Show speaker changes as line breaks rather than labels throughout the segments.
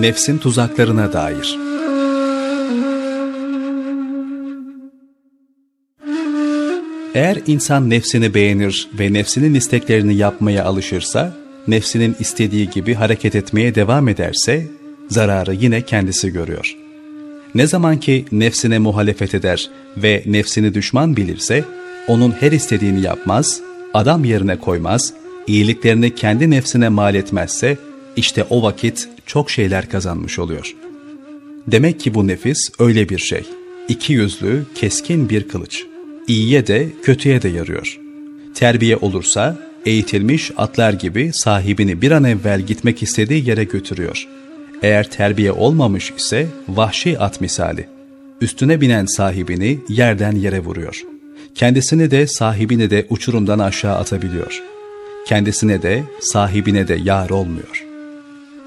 Nefsin tuzaklarına dair Eğer insan nefsini beğenir ve nefsinin isteklerini yapmaya alışırsa, nefsinin istediği gibi hareket etmeye devam ederse, zararı yine kendisi görüyor. Ne zaman ki nefsine muhalefet eder ve nefsini düşman bilirse, onun her istediğini yapmaz, adam yerine koymaz, iyiliklerini kendi nefsine mal etmezse, işte o vakit çok şeyler kazanmış oluyor. Demek ki bu nefis öyle bir şey, iki yüzlü, keskin bir kılıç. İyiye de kötüye de yarıyor. Terbiye olursa eğitilmiş atlar gibi sahibini bir an evvel gitmek istediği yere götürüyor. Eğer terbiye olmamış ise vahşi at misali. Üstüne binen sahibini yerden yere vuruyor. Kendisini de sahibini de uçurumdan aşağı atabiliyor. Kendisine de sahibine de yar olmuyor.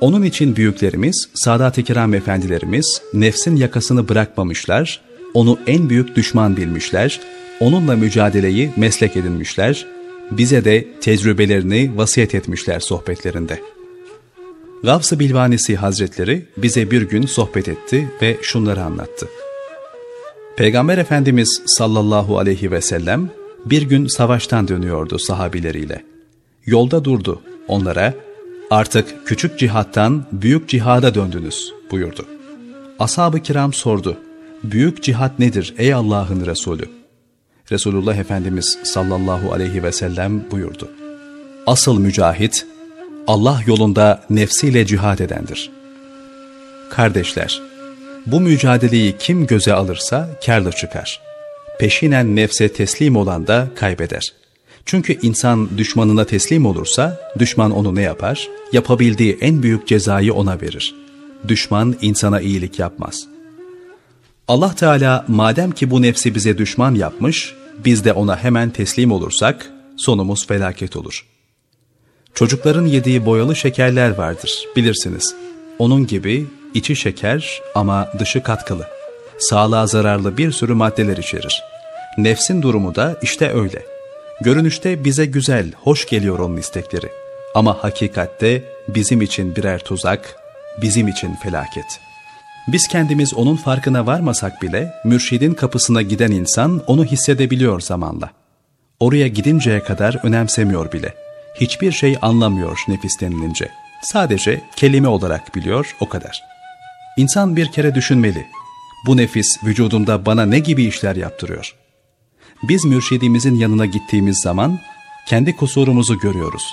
Onun için büyüklerimiz, Sadat-ı Kiram efendilerimiz nefsin yakasını bırakmamışlar, onu en büyük düşman bilmişler, onunla mücadeleyi meslek edinmişler, bize de tecrübelerini vasiyet etmişler sohbetlerinde. Gavs-ı Bilvanisi Hazretleri bize bir gün sohbet etti ve şunları anlattı. Peygamber Efendimiz sallallahu aleyhi ve sellem bir gün savaştan dönüyordu sahabileriyle. Yolda durdu. Onlara artık küçük cihattan büyük cihada döndünüz buyurdu. Ashab-ı kiram sordu. Büyük cihat nedir ey Allah'ın Resulü? Resulullah Efendimiz sallallahu aleyhi ve sellem buyurdu. Asıl mücahit, Allah yolunda nefsiyle cihad edendir. Kardeşler, bu mücadeleyi kim göze alırsa kârlı çıkar. Peşinen nefse teslim olan da kaybeder. Çünkü insan düşmanına teslim olursa, düşman onu ne yapar? Yapabildiği en büyük cezayı ona verir. Düşman insana iyilik yapmaz. Allah Teala madem ki bu nefsi bize düşman yapmış, biz de ona hemen teslim olursak sonumuz felaket olur. Çocukların yediği boyalı şekerler vardır bilirsiniz. Onun gibi içi şeker ama dışı katkılı. Sağlığa zararlı bir sürü maddeler içerir. Nefsin durumu da işte öyle. Görünüşte bize güzel, hoş geliyor onun istekleri. Ama hakikatte bizim için birer tuzak, bizim için felaket.'' Biz kendimiz onun farkına varmasak bile mürşidin kapısına giden insan onu hissedebiliyor zamanla. Oraya gidinceye kadar önemsemiyor bile. Hiçbir şey anlamıyor nefis denilince. Sadece kelime olarak biliyor o kadar. İnsan bir kere düşünmeli. Bu nefis vücudumda bana ne gibi işler yaptırıyor? Biz mürşidimizin yanına gittiğimiz zaman kendi kusurumuzu görüyoruz.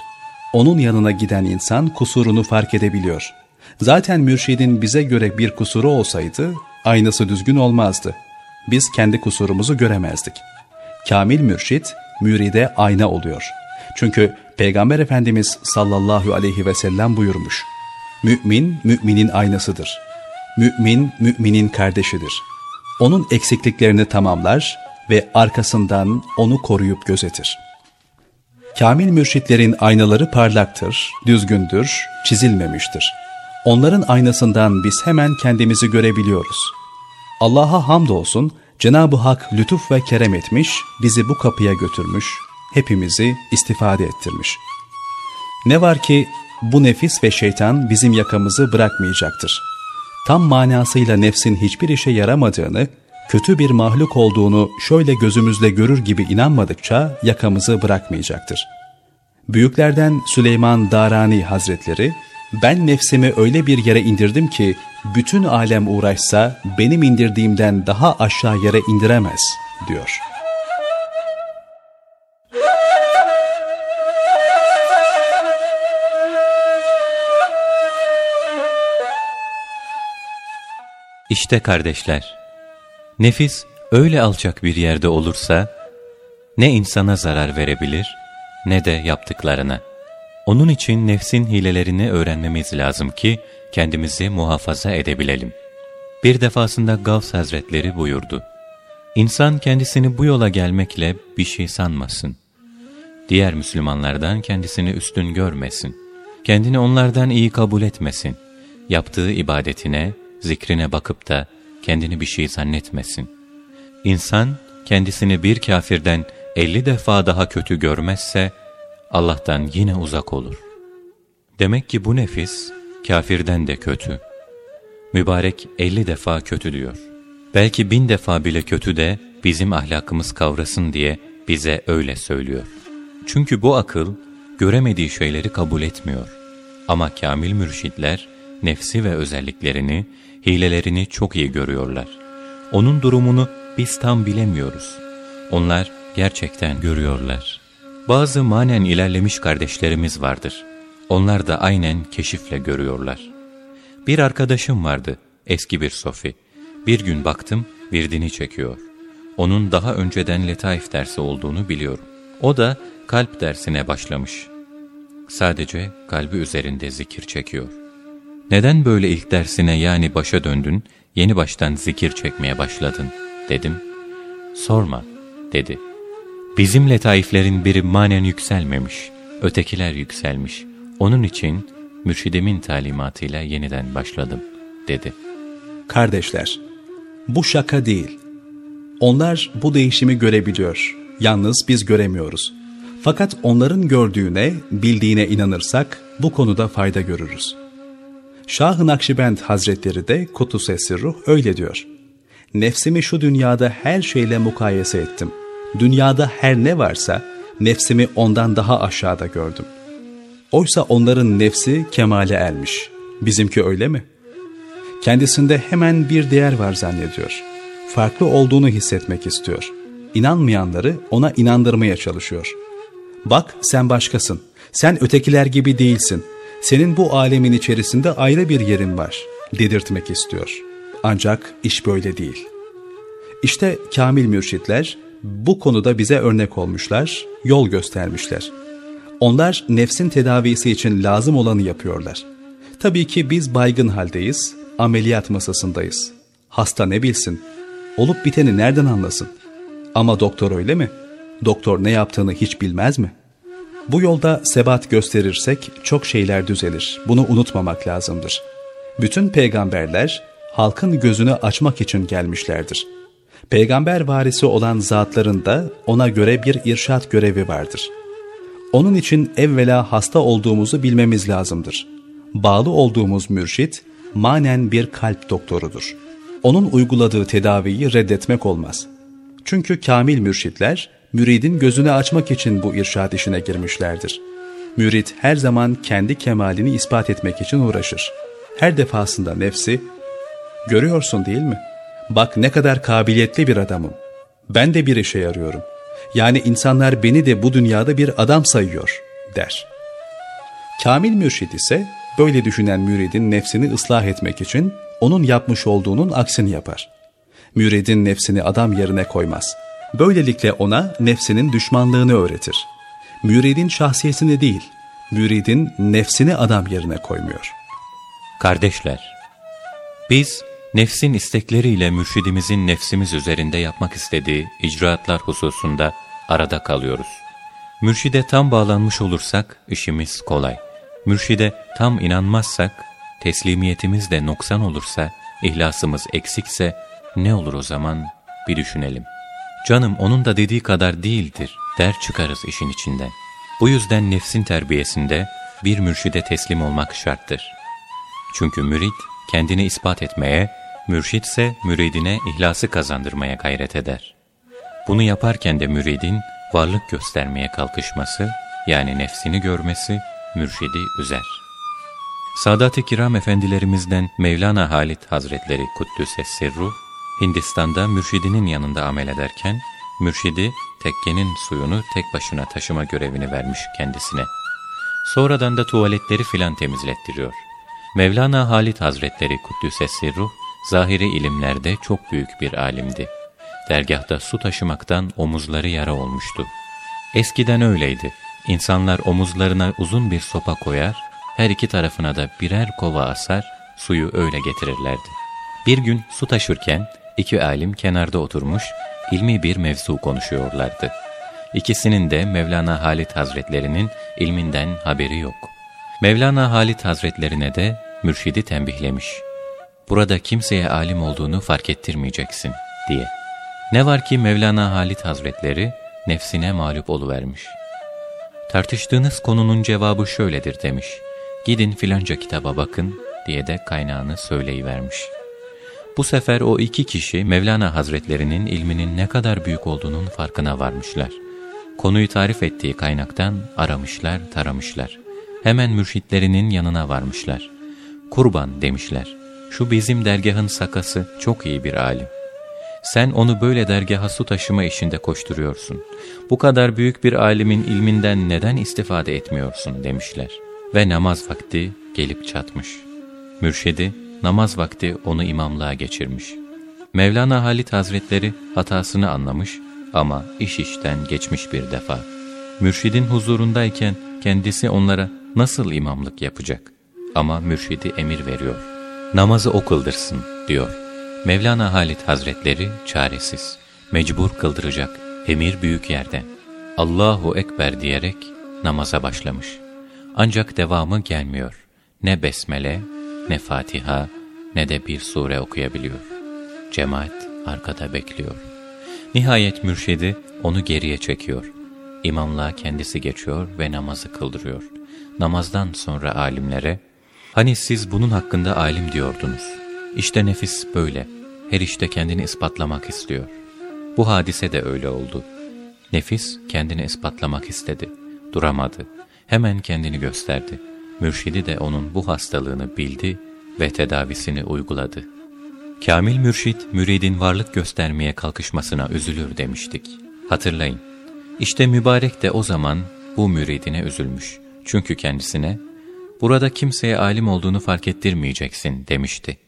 Onun yanına giden insan kusurunu fark edebiliyor.'' Zaten mürşidin bize göre bir kusuru olsaydı aynası düzgün olmazdı. Biz kendi kusurumuzu göremezdik. Kamil mürşit müride ayna oluyor. Çünkü Peygamber Efendimiz sallallahu aleyhi ve sellem buyurmuş. Mümin, müminin aynasıdır. Mümin, müminin kardeşidir. Onun eksikliklerini tamamlar ve arkasından onu koruyup gözetir. Kamil mürşitlerin aynaları parlaktır, düzgündür, çizilmemiştir.'' Onların aynasından biz hemen kendimizi görebiliyoruz. Allah'a hamdolsun Cenab-ı Hak lütuf ve kerem etmiş, bizi bu kapıya götürmüş, hepimizi istifade ettirmiş. Ne var ki bu nefis ve şeytan bizim yakamızı bırakmayacaktır. Tam manasıyla nefsin hiçbir işe yaramadığını, kötü bir mahluk olduğunu şöyle gözümüzle görür gibi inanmadıkça yakamızı bırakmayacaktır. Büyüklerden Süleyman Darani Hazretleri, ben nefsimi öyle bir yere indirdim ki bütün alem uğraşsa benim indirdiğimden daha aşağı yere indiremez diyor.
İşte kardeşler, nefis öyle alçak bir yerde olursa ne insana zarar verebilir ne de yaptıklarına. Onun için nefsin hilelerini öğrenmemiz lazım ki kendimizi muhafaza edebilelim. Bir defasında Gavs Hazretleri buyurdu. İnsan kendisini bu yola gelmekle bir şey sanmasın. Diğer Müslümanlardan kendisini üstün görmesin. Kendini onlardan iyi kabul etmesin. Yaptığı ibadetine, zikrine bakıp da kendini bir şey zannetmesin. İnsan kendisini bir kafirden elli defa daha kötü görmezse, Allah'tan yine uzak olur. Demek ki bu nefis kafirden de kötü, Mübarek elli defa kötü diyor. Belki bin defa bile kötü de bizim ahlakımız kavrasın diye bize öyle söylüyor. Çünkü bu akıl göremediği şeyleri kabul etmiyor. Ama kamil mürşitler nefsi ve özelliklerini, hilelerini çok iyi görüyorlar. Onun durumunu biz tam bilemiyoruz. Onlar gerçekten görüyorlar. Bazı manen ilerlemiş kardeşlerimiz vardır. Onlar da aynen keşifle görüyorlar. Bir arkadaşım vardı, eski bir sofi. Bir gün baktım, virdini çekiyor. Onun daha önceden letaif dersi olduğunu biliyorum. O da kalp dersine başlamış. Sadece kalbi üzerinde zikir çekiyor. Neden böyle ilk dersine yani başa döndün, yeni baştan zikir çekmeye başladın dedim. Sorma dedi. Bizim letaiflerin biri manen yükselmemiş, ötekiler yükselmiş. Onun için mürşidimin talimatıyla yeniden başladım dedi.
Kardeşler, bu şaka değil. Onlar bu değişimi görebiliyor. Yalnız biz göremiyoruz. Fakat onların gördüğüne, bildiğine inanırsak bu konuda fayda görürüz. Şah-ı Nakşibend Hazretleri de Kutus Ruh öyle diyor. Nefsimi şu dünyada her şeyle mukayese ettim. Dünyada her ne varsa nefsimi ondan daha aşağıda gördüm. Oysa onların nefsi kemale ermiş. Bizimki öyle mi? Kendisinde hemen bir değer var zannediyor. Farklı olduğunu hissetmek istiyor. İnanmayanları ona inandırmaya çalışıyor. Bak sen başkasın. Sen ötekiler gibi değilsin. Senin bu alemin içerisinde ayrı bir yerin var. Dedirtmek istiyor. Ancak iş böyle değil. İşte kamil mürşitler bu konuda bize örnek olmuşlar, yol göstermişler. Onlar nefsin tedavisi için lazım olanı yapıyorlar. Tabii ki biz baygın haldeyiz, ameliyat masasındayız. Hasta ne bilsin? Olup biteni nereden anlasın? Ama doktor öyle mi? Doktor ne yaptığını hiç bilmez mi? Bu yolda sebat gösterirsek çok şeyler düzelir. Bunu unutmamak lazımdır. Bütün peygamberler halkın gözünü açmak için gelmişlerdir. Peygamber varisi olan zatların da ona göre bir irşat görevi vardır. Onun için evvela hasta olduğumuzu bilmemiz lazımdır. Bağlı olduğumuz mürşit, manen bir kalp doktorudur. Onun uyguladığı tedaviyi reddetmek olmaz. Çünkü kamil mürşitler, müridin gözünü açmak için bu irşad işine girmişlerdir. Mürid her zaman kendi kemalini ispat etmek için uğraşır. Her defasında nefsi, görüyorsun değil mi? Bak ne kadar kabiliyetli bir adamım. Ben de bir işe yarıyorum. Yani insanlar beni de bu dünyada bir adam sayıyor, der. Kamil mürşid ise böyle düşünen müridin nefsini ıslah etmek için onun yapmış olduğunun aksini yapar. Müridin nefsini adam yerine koymaz. Böylelikle ona nefsinin düşmanlığını öğretir. Müridin şahsiyetini değil, müridin nefsini adam yerine koymuyor.
Kardeşler, biz nefsin istekleriyle mürşidimizin nefsimiz üzerinde yapmak istediği icraatlar hususunda arada kalıyoruz. Mürşide tam bağlanmış olursak işimiz kolay. Mürşide tam inanmazsak, teslimiyetimiz de noksan olursa, ihlasımız eksikse ne olur o zaman bir düşünelim. Canım onun da dediği kadar değildir der çıkarız işin içinden. Bu yüzden nefsin terbiyesinde bir mürşide teslim olmak şarttır. Çünkü mürit kendini ispat etmeye, mürşit ise müridine ihlası kazandırmaya gayret eder. Bunu yaparken de müridin varlık göstermeye kalkışması, yani nefsini görmesi, mürşidi üzer. Sadat-ı Kiram efendilerimizden Mevlana Halit Hazretleri Kuddüs Sirruh, Hindistan'da mürşidinin yanında amel ederken, mürşidi tekkenin suyunu tek başına taşıma görevini vermiş kendisine. Sonradan da tuvaletleri filan temizlettiriyor. Mevlana Halit Hazretleri Kuddüs Sirruh, zahiri ilimlerde çok büyük bir alimdi. Dergahta su taşımaktan omuzları yara olmuştu. Eskiden öyleydi. İnsanlar omuzlarına uzun bir sopa koyar, her iki tarafına da birer kova asar, suyu öyle getirirlerdi. Bir gün su taşırken iki alim kenarda oturmuş, ilmi bir mevzu konuşuyorlardı. İkisinin de Mevlana Halit Hazretlerinin ilminden haberi yok. Mevlana Halit Hazretlerine de mürşidi tembihlemiş. Burada kimseye alim olduğunu fark ettirmeyeceksin diye. Ne var ki Mevlana Halit Hazretleri nefsine mağlup oluvermiş. Tartıştığınız konunun cevabı şöyledir demiş. Gidin filanca kitaba bakın, diye de kaynağını söyleyivermiş. Bu sefer o iki kişi Mevlana Hazretlerinin ilminin ne kadar büyük olduğunun farkına varmışlar. Konuyu tarif ettiği kaynaktan aramışlar, taramışlar. Hemen mürşitlerinin yanına varmışlar. Kurban demişler. Şu bizim dergahın sakası çok iyi bir alim. Sen onu böyle dergaha su taşıma işinde koşturuyorsun. Bu kadar büyük bir alimin ilminden neden istifade etmiyorsun demişler. Ve namaz vakti gelip çatmış. Mürşidi namaz vakti onu imamlığa geçirmiş. Mevlana Halit Hazretleri hatasını anlamış ama iş işten geçmiş bir defa. Mürşidin huzurundayken kendisi onlara nasıl imamlık yapacak? Ama mürşidi emir veriyor. Namazı o kıldırsın diyor. Mevlana Halit Hazretleri çaresiz, mecbur kıldıracak emir büyük yerden. Allahu Ekber diyerek namaza başlamış. Ancak devamı gelmiyor. Ne besmele, ne Fatiha, ne de bir sure okuyabiliyor. Cemaat arkada bekliyor. Nihayet mürşidi onu geriye çekiyor. İmamlığa kendisi geçiyor ve namazı kıldırıyor. Namazdan sonra alimlere, hani siz bunun hakkında alim diyordunuz. İşte nefis böyle, her işte kendini ispatlamak istiyor. Bu hadise de öyle oldu. Nefis kendini ispatlamak istedi, duramadı. Hemen kendini gösterdi. Mürşidi de onun bu hastalığını bildi ve tedavisini uyguladı. Kamil mürşit, müridin varlık göstermeye kalkışmasına üzülür demiştik. Hatırlayın. İşte mübarek de o zaman bu müridine üzülmüş. Çünkü kendisine, burada kimseye alim olduğunu fark ettirmeyeceksin demişti.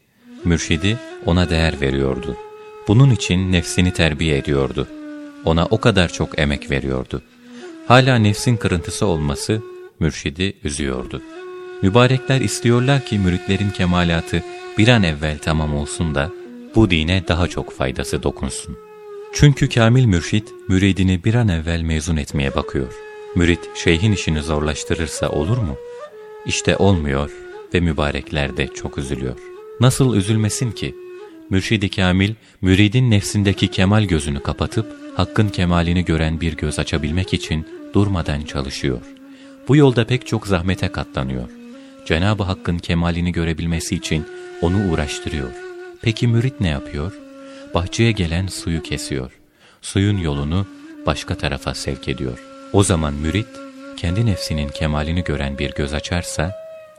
Mürşidi ona değer veriyordu. Bunun için nefsini terbiye ediyordu. Ona o kadar çok emek veriyordu. Hala nefsin kırıntısı olması mürşidi üzüyordu. Mübarekler istiyorlar ki müritlerin kemalatı bir an evvel tamam olsun da bu dine daha çok faydası dokunsun. Çünkü kamil mürşit müridini bir an evvel mezun etmeye bakıyor. Mürit şeyhin işini zorlaştırırsa olur mu? İşte olmuyor ve mübarekler de çok üzülüyor. Nasıl üzülmesin ki? Mürşidi Kamil, müridin nefsindeki kemal gözünü kapatıp, hakkın kemalini gören bir göz açabilmek için durmadan çalışıyor. Bu yolda pek çok zahmete katlanıyor. Cenab-ı Hakk'ın kemalini görebilmesi için onu uğraştırıyor. Peki mürit ne yapıyor? Bahçeye gelen suyu kesiyor. Suyun yolunu başka tarafa sevk ediyor. O zaman mürit, kendi nefsinin kemalini gören bir göz açarsa,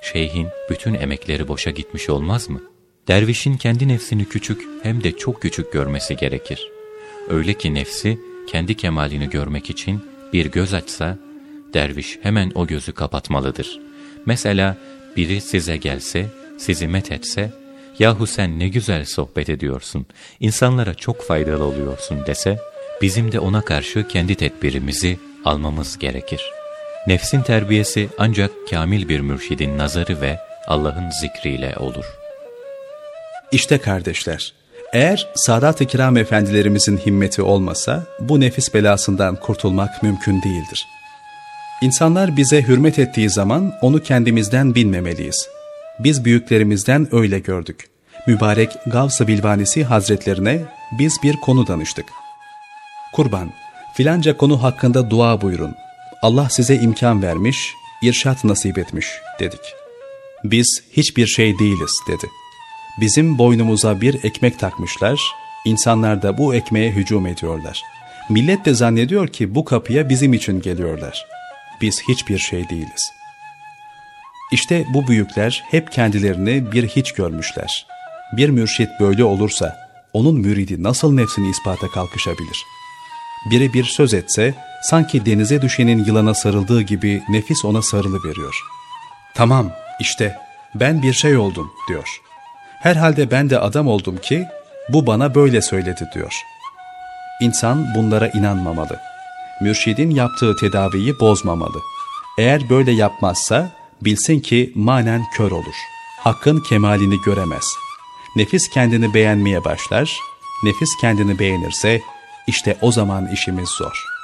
şeyhin bütün emekleri boşa gitmiş olmaz mı? Dervişin kendi nefsini küçük hem de çok küçük görmesi gerekir. Öyle ki nefsi kendi kemalini görmek için bir göz açsa, derviş hemen o gözü kapatmalıdır. Mesela biri size gelse, sizi met etse, yahu sen ne güzel sohbet ediyorsun, insanlara çok faydalı oluyorsun dese, bizim de ona karşı kendi tedbirimizi almamız gerekir. Nefsin terbiyesi ancak kamil bir mürşidin nazarı ve Allah'ın zikriyle olur.
İşte kardeşler, eğer Sadat-ı Kiram efendilerimizin himmeti olmasa bu nefis belasından kurtulmak mümkün değildir. İnsanlar bize hürmet ettiği zaman onu kendimizden bilmemeliyiz. Biz büyüklerimizden öyle gördük. Mübarek Gavs-ı Bilvanisi Hazretlerine biz bir konu danıştık. Kurban, filanca konu hakkında dua buyurun. Allah size imkan vermiş, irşat nasip etmiş dedik. Biz hiçbir şey değiliz dedi. Bizim boynumuza bir ekmek takmışlar, insanlar da bu ekmeğe hücum ediyorlar. Millet de zannediyor ki bu kapıya bizim için geliyorlar. Biz hiçbir şey değiliz. İşte bu büyükler hep kendilerini bir hiç görmüşler. Bir mürşit böyle olursa onun müridi nasıl nefsini ispata kalkışabilir? Biri bir söz etse sanki denize düşenin yılana sarıldığı gibi nefis ona sarılı veriyor. Tamam işte ben bir şey oldum diyor. Herhalde ben de adam oldum ki bu bana böyle söyledi diyor. İnsan bunlara inanmamalı. Mürşidin yaptığı tedaviyi bozmamalı. Eğer böyle yapmazsa bilsin ki manen kör olur. Hakkın kemalini göremez. Nefis kendini beğenmeye başlar. Nefis kendini beğenirse işte o zaman işimiz zor.''